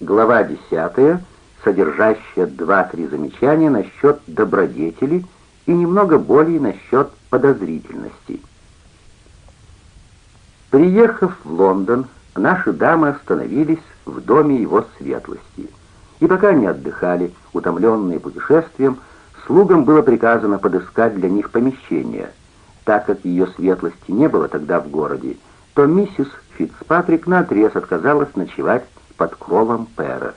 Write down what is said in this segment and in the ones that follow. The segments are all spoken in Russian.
Глава 10, содержащая два-три замечания насчет добродетели и немного более насчет подозрительности. Приехав в Лондон, наши дамы остановились в доме его светлости. И пока они отдыхали, утомленные путешествием, слугам было приказано подыскать для них помещение. Так как ее светлости не было тогда в городе, то миссис Фицпатрик наотрез отказалась ночевать под кровом Пэра.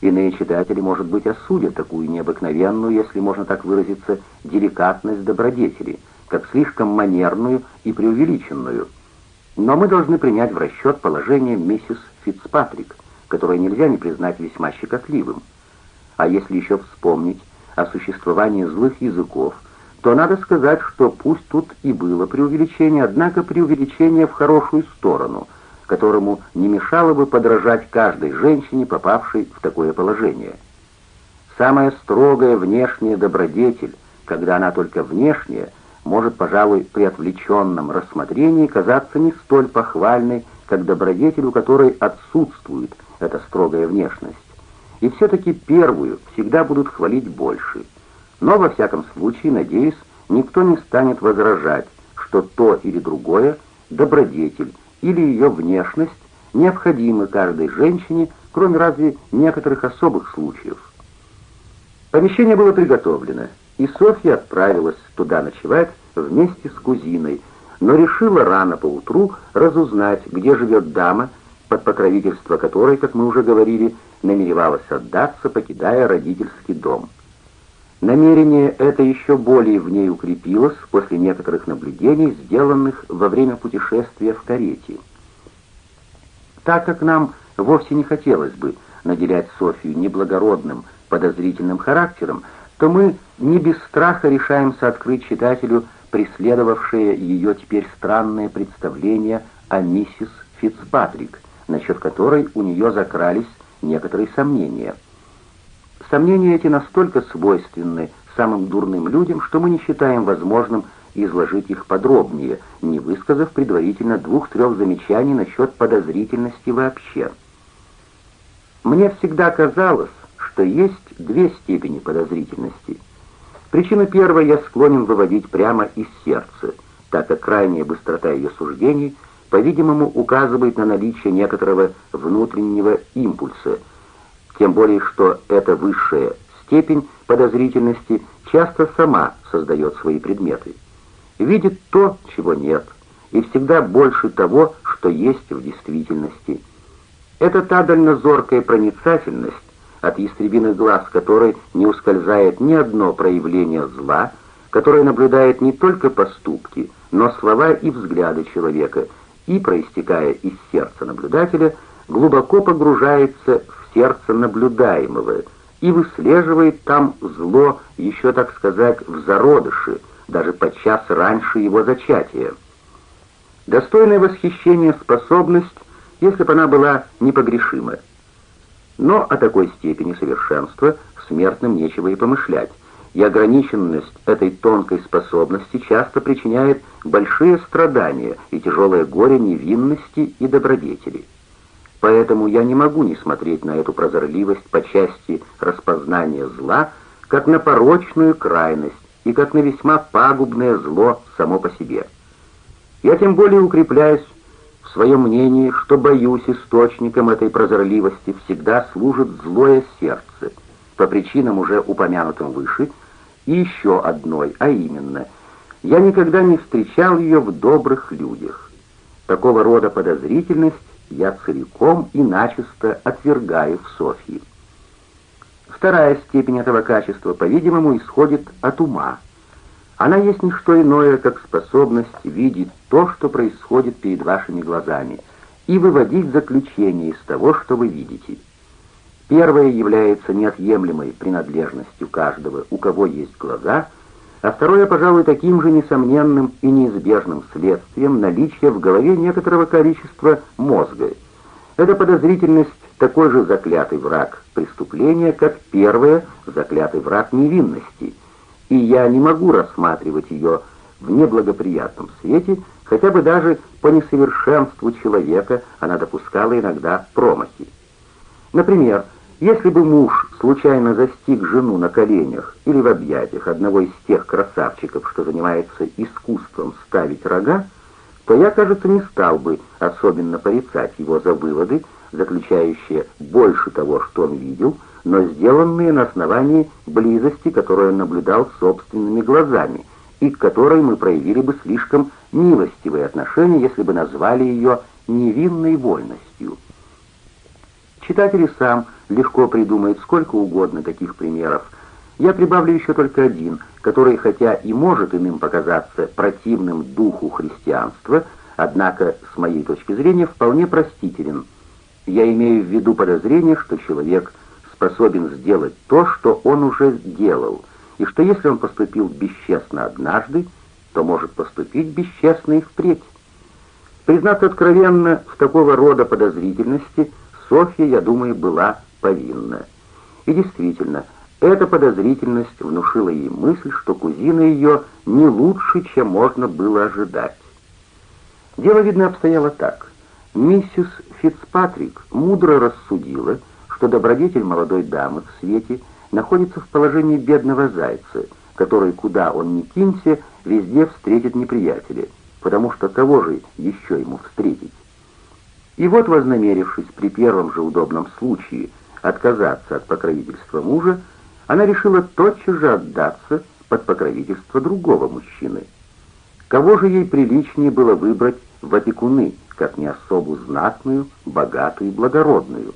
Иные читатели, может быть, осудят такую необыкновенную, если можно так выразиться, деликатность добродетели, как слишком манерную и преувеличенную. Но мы должны принять в расчет положение миссис Фицпатрик, которое нельзя не признать весьма щекотливым. А если еще вспомнить о существовании злых языков, то надо сказать, что пусть тут и было преувеличение, однако преувеличение в хорошую сторону, которому не мешало бы подражать каждой женщине, попавшей в такое положение. Самая строгая внешняя добродетель, когда она только внешняя, может, пожалуй, при отвлеченном рассмотрении казаться не столь похвальной, как добродетель, у которой отсутствует эта строгая внешность. И все-таки первую всегда будут хвалить больше – но, во всяком случае, надеюсь, никто не станет возражать, что то или другое, добродетель или ее внешность, необходимы каждой женщине, кроме разве некоторых особых случаев. Помещение было приготовлено, и Софья отправилась туда ночевать вместе с кузиной, но решила рано поутру разузнать, где живет дама, под покровительство которой, как мы уже говорили, намеревалась отдаться, покидая родительский дом. Намерение это еще более в ней укрепилось после некоторых наблюдений, сделанных во время путешествия в карете. Так как нам вовсе не хотелось бы наделять Софию неблагородным, подозрительным характером, то мы не без страха решаемся открыть читателю преследовавшее ее теперь странное представление о миссис Фицпатрик, насчет которой у нее закрались некоторые сомнения – Сомнения эти настолько свойственны самым дурным людям, что мы не считаем возможным изложить их подробнее, не высказав предварительно двух-трех замечаний насчет подозрительности вообще. Мне всегда казалось, что есть две степени подозрительности. Причину первой я склонен выводить прямо из сердца, так как крайняя быстрота ее суждений, по-видимому, указывает на наличие некоторого внутреннего импульса – тем более что эта высшая степень подозрительности часто сама создает свои предметы. Видит то, чего нет, и всегда больше того, что есть в действительности. Это та дальнозоркая проницательность, от ястребиных глаз которой не ускользает ни одно проявление зла, которое наблюдает не только поступки, но слова и взгляды человека, и, проистекая из сердца наблюдателя, глубоко погружается в сердце наблюдаемого и выслеживает там зло еще, так сказать, в зародыше, даже подчас раньше его зачатия. Достойная восхищения способность, если бы она была непогрешима. Но о такой степени совершенства смертным нечего и помышлять, и ограниченность этой тонкой способности часто причиняет большие страдания и тяжелое горе невинности и добродетели. Поэтому я не могу не смотреть на эту прозорливость по части распознания зла, как на порочную крайность и как на весьма пагубное зло само по себе. Я тем более укрепляюсь в своем мнении, что боюсь источником этой прозорливости всегда служит злое сердце, по причинам уже упомянутым выше, и еще одной, а именно, я никогда не встречал ее в добрых людях. Такого рода подозрительность я целиком и начисто отвергаю в Софии. Вторая степень этого качества, по-видимому, исходит от ума. Она есть не что иное, как способность видеть то, что происходит перед вашими глазами, и выводить заключение из того, что вы видите. Первое является неотъемлемой принадлежностью каждого, у кого есть глаза – а второе, пожалуй, таким же несомненным и неизбежным следствием наличия в голове некоторого количества мозга. Эта подозрительность такой же заклятый враг преступления, как первое заклятый враг невинности, и я не могу рассматривать ее в неблагоприятном свете, хотя бы даже по несовершенству человека она допускала иногда промахи. Например, если бы муж случайно застиг жену на коленях или в объятиях одного из тех красавчиков, что занимается искусством ставить рога, то я, кажется, не стал бы особенно порицать его за выводы, заключающие больше того, что он видел, но сделанные на основании близости, которую он наблюдал собственными глазами, и к которой мы проявили бы слишком милостивые отношения, если бы назвали ее невинной вольностью. Читатель сам легко придумает сколько угодно таких примеров. Я прибавлю еще только один, который, хотя и может иным показаться противным духу христианства, однако, с моей точки зрения, вполне простителен. Я имею в виду подозрение, что человек способен сделать то, что он уже делал, и что если он поступил бесчестно однажды, то может поступить бесчестно и впредь. Признаться откровенно, в такого рода подозрительности Софья, я думаю, была повинна. И действительно, эта подозрительность внушила ей мысль, что кузина ее не лучше, чем можно было ожидать. Дело, видно, обстояло так. Миссис Фицпатрик мудро рассудила, что добродетель молодой дамы в свете находится в положении бедного зайца, который, куда он ни кинься, везде встретит неприятеля, потому что кого же еще ему встретить? И вот, вознамерившись при первом же удобном случае отказаться от покровительства мужа, она решила тотчас же отдаться под покровительство другого мужчины. Кого же ей приличнее было выбрать в опекуны, как не особу знатную, богатую и благородную?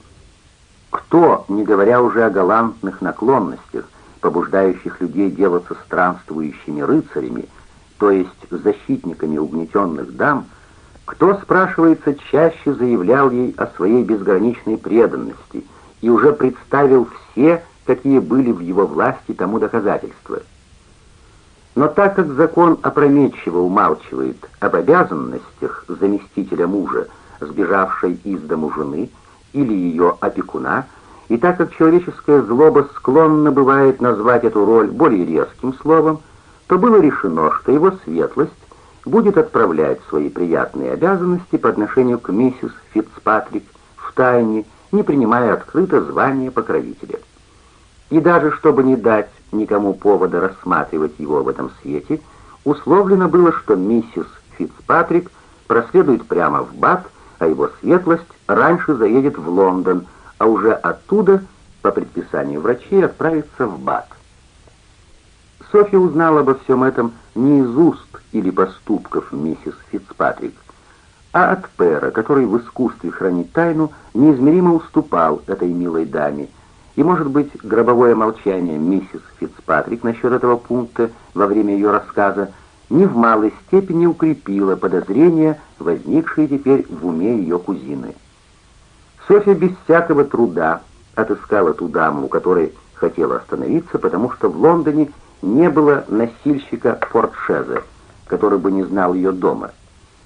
Кто, не говоря уже о галантных наклонностях, побуждающих людей делаться странствующими рыцарями, то есть защитниками угнетенных дам, кто, спрашивается, чаще заявлял ей о своей безграничной преданности и уже представил все, какие были в его власти тому доказательства. Но так как закон опрометчиво умалчивает об обязанностях заместителя мужа, сбежавшей из дому жены, или ее опекуна, и так как человеческая злоба склонна бывает назвать эту роль более резким словом, то было решено, что его светлость будет отправлять свои приятные обязанности по отношению к миссис Фицпатрик в тайне, не принимая открыто звания покровителя. И даже чтобы не дать никому повода рассматривать его в этом свете, условлено было, что миссис Фицпатрик проследует прямо в Бат, а его светлость раньше заедет в Лондон, а уже оттуда, по предписанию врачей, отправится в Бат. Софья узнала обо всем этом не из уст или поступков миссис Фицпатрик, а от Пэра, который в искусстве хранить тайну неизмеримо уступал этой милой даме, и, может быть, гробовое молчание миссис Фицпатрик насчет этого пункта во время ее рассказа ни в малой степени укрепило подозрения, возникшие теперь в уме ее кузины. Софья без всякого труда отыскала ту даму, у которой хотела остановиться, потому что в Лондоне не было носильщика портшеза, который бы не знал ее дома.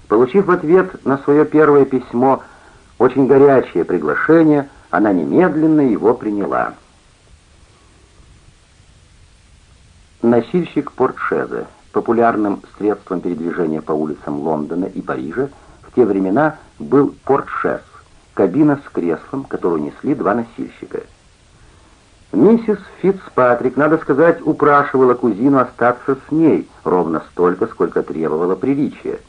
Получив в ответ на свое первое письмо очень горячее приглашение, она немедленно его приняла. Носильщик портшеза, популярным средством передвижения по улицам Лондона и Парижа, в те времена был портшез, кабина с креслом, которую несли два носильщика. Миссис Фицпатрик, надо сказать, упрашивала кузину остаться с ней ровно столько, сколько требовало приличия.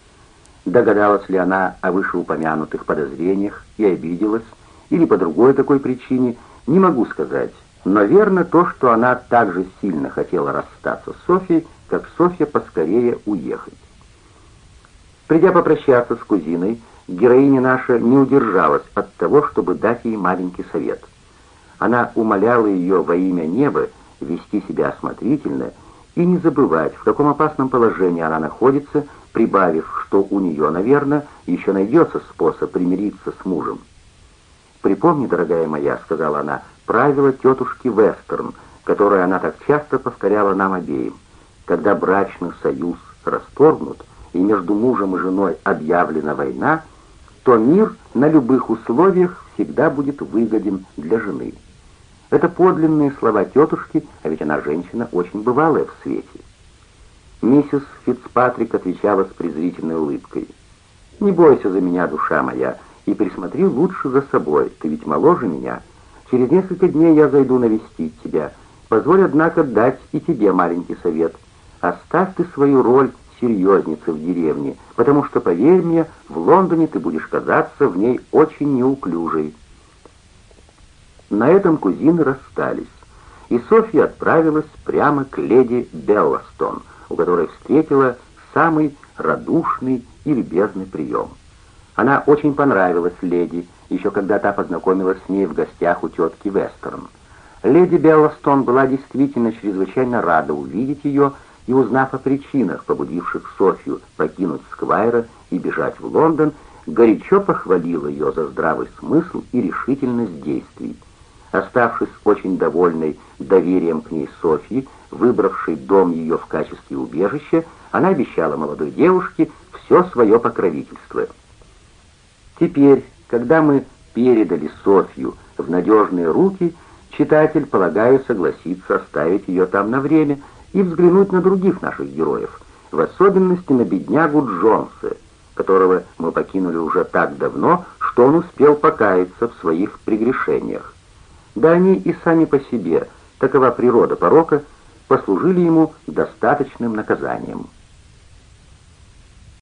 Догадалась ли она о вышеупомянутых подозрениях и обиделась, или по другой такой причине, не могу сказать. Но верно то, что она так же сильно хотела расстаться с Софией, как Софья поскорее уехать. Придя попрощаться с кузиной, героиня наша не удержалась от того, чтобы дать ей маленький совет. Она умоляла ее во имя неба вести себя осмотрительно и не забывать, в каком опасном положении она находится, прибавив, что у нее, наверное, еще найдется способ примириться с мужем. «Припомни, дорогая моя», — сказала она, — «правило тетушки Вестерн, которое она так часто повторяла нам обеим. Когда брачный союз расторгнут, и между мужем и женой объявлена война, то мир на любых условиях всегда будет выгоден для жены». Это подлинные слова тетушки, а ведь она женщина очень бывалая в свете. Миссис Фицпатрик отвечала с презрительной улыбкой. «Не бойся за меня, душа моя, и присмотри лучше за собой, ты ведь моложе меня. Через несколько дней я зайду навестить тебя. Позволь, однако, дать и тебе маленький совет. Оставь ты свою роль серьезницы в деревне, потому что, поверь мне, в Лондоне ты будешь казаться в ней очень неуклюжей». На этом кузины расстались, и Софья отправилась прямо к леди Белластон, у которой встретила самый радушный и любезный прием. Она очень понравилась леди, еще когда та познакомилась с ней в гостях у тетки Вестерн. Леди Белластон была действительно чрезвычайно рада увидеть ее и, узнав о причинах, побудивших Софью покинуть Сквайра и бежать в Лондон, горячо похвалила ее за здравый смысл и решительность действий. Оставшись очень довольной доверием к ней Софьи, выбравшей дом ее в качестве убежища, она обещала молодой девушке все свое покровительство. Теперь, когда мы передали Софью в надежные руки, читатель, полагаю, согласится оставить ее там на время и взглянуть на других наших героев, в особенности на беднягу Джонса, которого мы покинули уже так давно, что он успел покаяться в своих прегрешениях. Да они и сами по себе, такова природа порока, послужили ему достаточным наказанием.